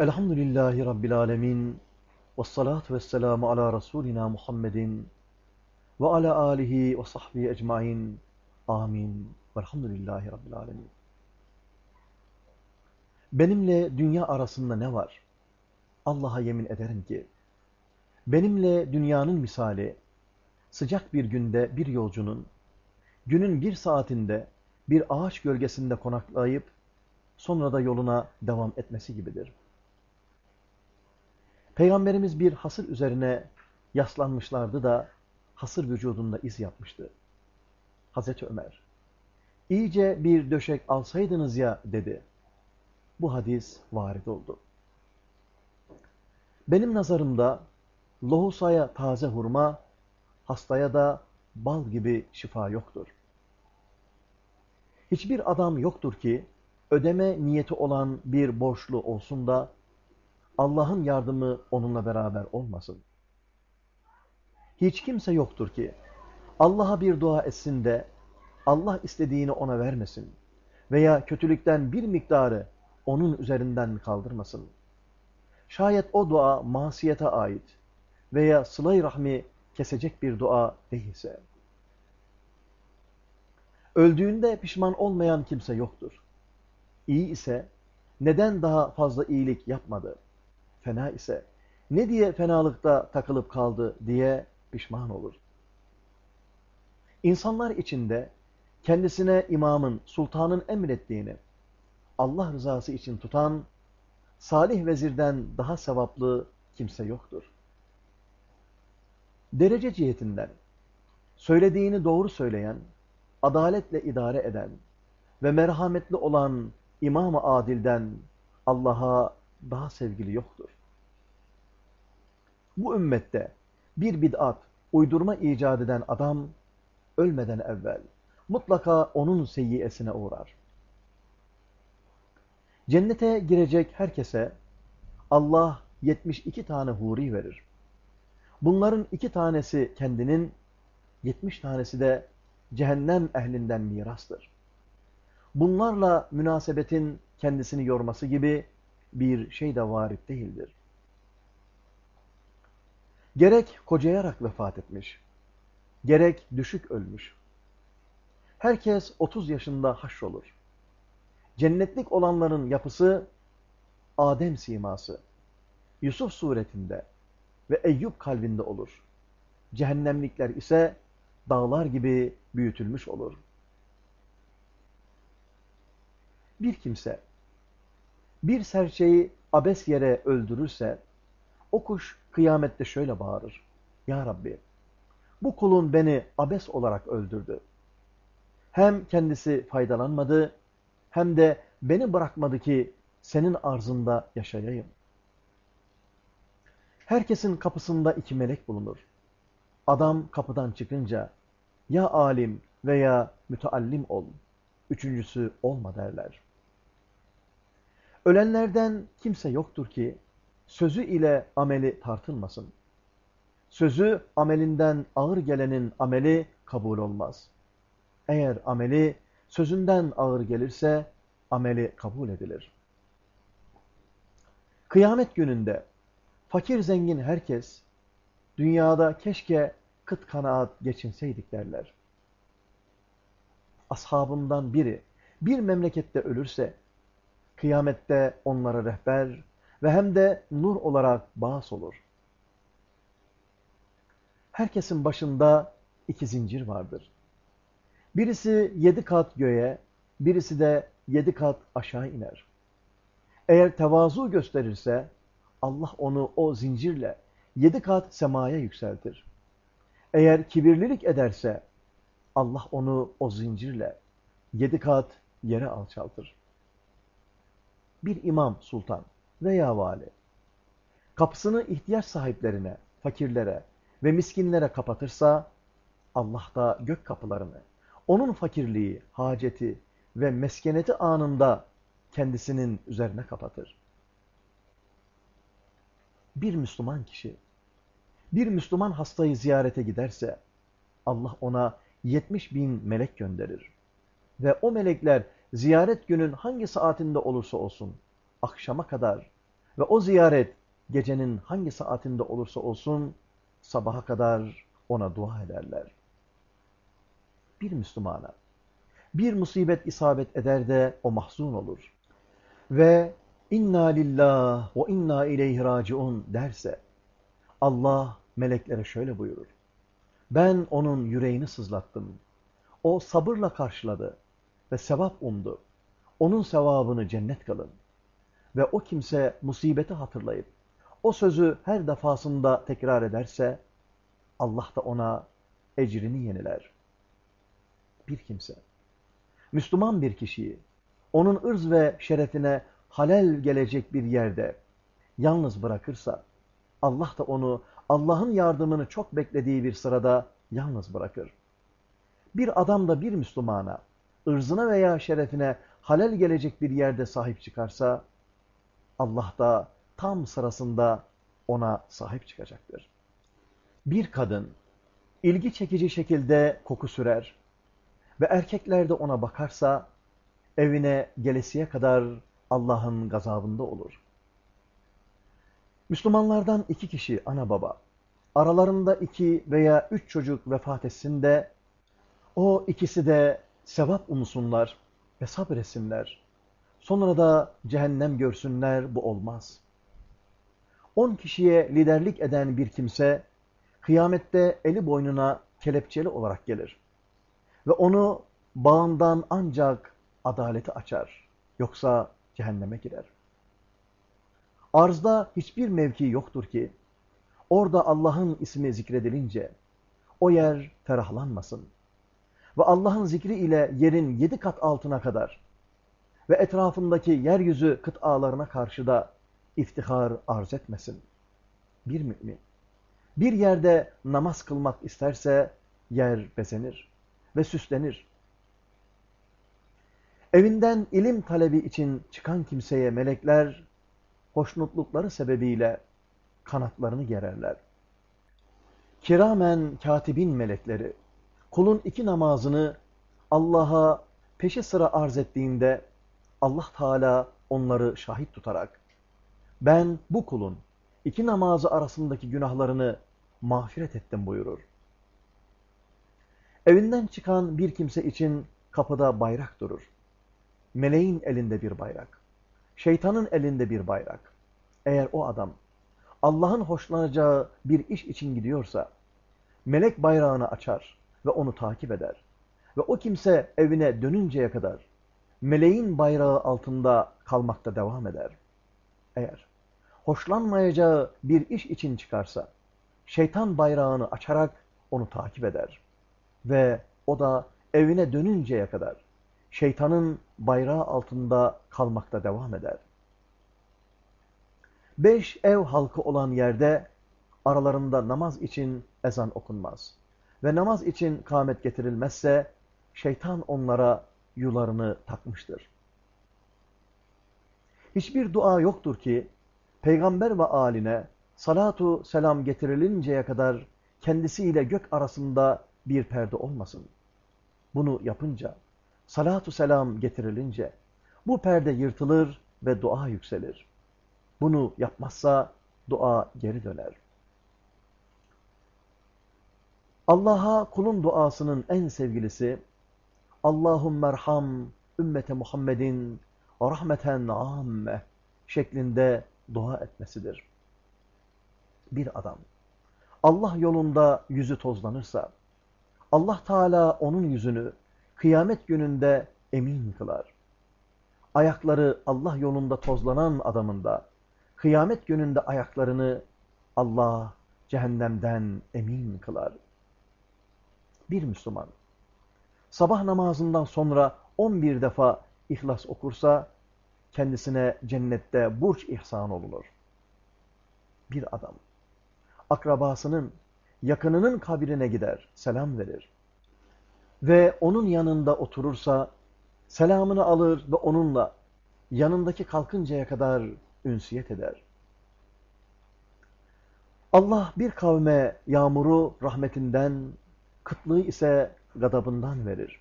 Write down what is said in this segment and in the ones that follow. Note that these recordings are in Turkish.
Elhamdülillahi Rabbil Alemin. Ve salatu ve selamu ala Resulina Muhammedin. Ve ala alihi ve sahbihi ecmain. Amin. Velhamdülillahi Rabbil Alemin. Benimle dünya arasında ne var? Allah'a yemin ederim ki, benimle dünyanın misali, sıcak bir günde bir yolcunun, günün bir saatinde bir ağaç gölgesinde konaklayıp, sonra da yoluna devam etmesi gibidir. Peygamberimiz bir hasır üzerine yaslanmışlardı da hasır vücudunda iz yapmıştı. Hazreti Ömer, iyice bir döşek alsaydınız ya dedi. Bu hadis varid oldu. Benim nazarımda lohusaya taze hurma, hastaya da bal gibi şifa yoktur. Hiçbir adam yoktur ki ödeme niyeti olan bir borçlu olsun da Allah'ın yardımı onunla beraber olmasın. Hiç kimse yoktur ki Allah'a bir dua etsin de Allah istediğini ona vermesin veya kötülükten bir miktarı onun üzerinden kaldırmasın. Şayet o dua masiyete ait veya sıla rahmi kesecek bir dua değilse. Öldüğünde pişman olmayan kimse yoktur. İyi ise neden daha fazla iyilik yapmadı? Fena ise ne diye fenalıkta takılıp kaldı diye pişman olur. İnsanlar içinde kendisine imamın, sultanın emrettiğini Allah rızası için tutan salih vezirden daha sevaplı kimse yoktur. Derece cihetinden söylediğini doğru söyleyen, adaletle idare eden ve merhametli olan İmam-ı Adil'den Allah'a daha sevgili yoktur. Bu ümmette bir bid'at, uydurma icat eden adam ölmeden evvel mutlaka onun seyyiyesine uğrar. Cennete girecek herkese Allah 72 tane huri verir. Bunların iki tanesi kendinin, 70 tanesi de cehennem ehlinden mirastır. Bunlarla münasebetin kendisini yorması gibi bir şey de varit değildir. Gerek kocayarak vefat etmiş, gerek düşük ölmüş. Herkes 30 yaşında haşrolur. Cennetlik olanların yapısı Adem siması, Yusuf suretinde ve Eyüp kalbinde olur. Cehennemlikler ise dağlar gibi büyütülmüş olur. Bir kimse bir serçeyi abes yere öldürürse o kuş kıyamette şöyle bağırır. Ya Rabbi bu kulun beni abes olarak öldürdü. Hem kendisi faydalanmadı hem de beni bırakmadı ki senin arzında yaşayayım. Herkesin kapısında iki melek bulunur. Adam kapıdan çıkınca ya alim veya müteallim ol, üçüncüsü olma derler. Ölenlerden kimse yoktur ki sözü ile ameli tartılmasın. Sözü amelinden ağır gelenin ameli kabul olmaz. Eğer ameli sözünden ağır gelirse ameli kabul edilir. Kıyamet gününde fakir zengin herkes dünyada keşke kıt kanaat geçinseydik derler. Ashabımdan biri bir memlekette ölürse kıyamette onlara rehber ve hem de nur olarak bağış olur. Herkesin başında iki zincir vardır. Birisi yedi kat göğe, birisi de yedi kat aşağı iner. Eğer tevazu gösterirse Allah onu o zincirle yedi kat semaya yükseltir. Eğer kibirlilik ederse Allah onu o zincirle yedi kat yere alçaltır. Bir imam sultan veya vali kapısını ihtiyaç sahiplerine, fakirlere ve miskinlere kapatırsa Allah da gök kapılarını onun fakirliği, haceti ve meskeneti anında kendisinin üzerine kapatır. Bir Müslüman kişi, bir Müslüman hastayı ziyarete giderse, Allah ona 70 bin melek gönderir. Ve o melekler ziyaret günün hangi saatinde olursa olsun, akşama kadar Ve o ziyaret gecenin hangi saatinde olursa olsun sabaha kadar ona dua ederler. Bir Müslümana bir musibet isabet eder de o mahzun olur. Ve inna lillah ve inna ileyhi raciun derse Allah meleklere şöyle buyurur. Ben onun yüreğini sızlattım. O sabırla karşıladı ve sevap umdu. Onun sevabını cennet kılın. Ve o kimse musibeti hatırlayıp o sözü her defasında tekrar ederse Allah da ona ecrini yeniler. Bir kimse, Müslüman bir kişiyi, onun ırz ve şerefine halel gelecek bir yerde yalnız bırakırsa, Allah da onu Allah'ın yardımını çok beklediği bir sırada yalnız bırakır. Bir adam da bir Müslümana, ırzına veya şerefine halel gelecek bir yerde sahip çıkarsa, Allah da tam sırasında ona sahip çıkacaktır. Bir kadın ilgi çekici şekilde koku sürer ve erkekler de ona bakarsa evine gelesiye kadar Allah'ın gazabında olur. Müslümanlardan iki kişi ana baba, aralarında iki veya üç çocuk vefat etsin de o ikisi de sevap umsunlar ve sabresinler. Sonra da cehennem görsünler bu olmaz. On kişiye liderlik eden bir kimse kıyamette eli boynuna kelepçeli olarak gelir. Ve onu bağından ancak adaleti açar. Yoksa cehenneme girer. Arzda hiçbir mevki yoktur ki, orada Allah'ın ismi zikredilince, o yer ferahlanmasın. Ve Allah'ın zikri ile yerin yedi kat altına kadar ve etrafındaki yeryüzü kıtalarına karşı da iftihar arz etmesin. Bir mümin, bir yerde namaz kılmak isterse yer bezenir ve süslenir. Evinden ilim talebi için çıkan kimseye melekler hoşnutlukları sebebiyle kanatlarını gererler. Kiramen katibin melekleri kulun iki namazını Allah'a peşi sıra arz ettiğinde Allah Teala onları şahit tutarak ben bu kulun iki namazı arasındaki günahlarını mağfiret ettim buyurur. Evinden çıkan bir kimse için kapıda bayrak durur. Meleğin elinde bir bayrak. Şeytanın elinde bir bayrak. Eğer o adam Allah'ın hoşlanacağı bir iş için gidiyorsa, melek bayrağını açar ve onu takip eder. Ve o kimse evine dönünceye kadar meleğin bayrağı altında kalmakta devam eder. Eğer hoşlanmayacağı bir iş için çıkarsa, şeytan bayrağını açarak onu takip eder. Ve o da evine dönünceye kadar şeytanın bayrağı altında kalmakta devam eder. Beş ev halkı olan yerde aralarında namaz için ezan okunmaz. Ve namaz için kâmet getirilmezse şeytan onlara yularını takmıştır. Hiçbir dua yoktur ki peygamber ve aline salatu selam getirilinceye kadar kendisiyle gök arasında bir perde olmasın. Bunu yapınca, salatu selam getirilince bu perde yırtılır ve dua yükselir. Bunu yapmazsa dua geri döner. Allah'a kulun duasının en sevgilisi Allahummerham ümmete Muhammedin rahmeten amme şeklinde dua etmesidir. Bir adam Allah yolunda yüzü tozlanırsa Allah Teala onun yüzünü kıyamet gününde emin kılar. Ayakları Allah yolunda tozlanan adamın da kıyamet gününde ayaklarını Allah cehennemden emin kılar. Bir Müslüman sabah namazından sonra 11 defa ihlas okursa kendisine cennette burç ihsan olunur. Bir adam akrabasının, yakınının kabrine gider, selam verir. Ve onun yanında oturursa selamını alır ve onunla yanındaki kalkıncaya kadar ünsiyet eder. Allah bir kavme yağmuru rahmetinden, kıtlığı ise gadabından verir.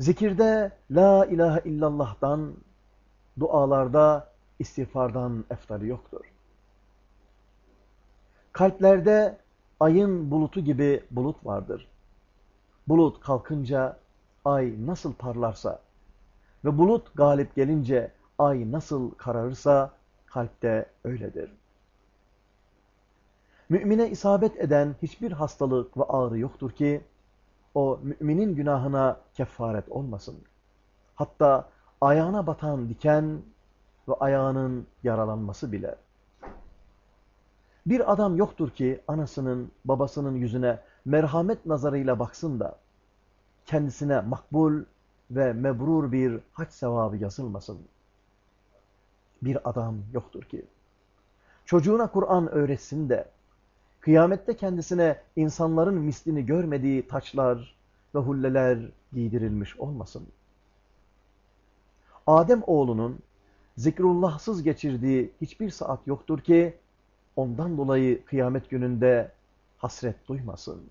Zikirde La ilahe illallah'tan, dualarda istiğfardan eftali yoktur. Kalplerde ayın bulutu gibi bulut vardır. Bulut kalkınca ay nasıl parlarsa ve bulut galip gelince ay nasıl kararırsa kalpte öyledir. Mümine isabet eden hiçbir hastalık ve ağrı yoktur ki o müminin günahına kefaret olmasın. Hatta ayağına batan diken ve ayağının yaralanması bile. Bir adam yoktur ki anasının, babasının yüzüne merhamet nazarıyla baksın da kendisine makbul ve mebrur bir hac sevabı yazılmasın. Bir adam yoktur ki çocuğuna Kur'an öğretsin de kıyamette kendisine insanların mislini görmediği taçlar ve hulleler giydirilmiş olmasın. Adem oğlunun zikrullahsız geçirdiği hiçbir saat yoktur ki ondan dolayı kıyamet gününde hasret duymasın.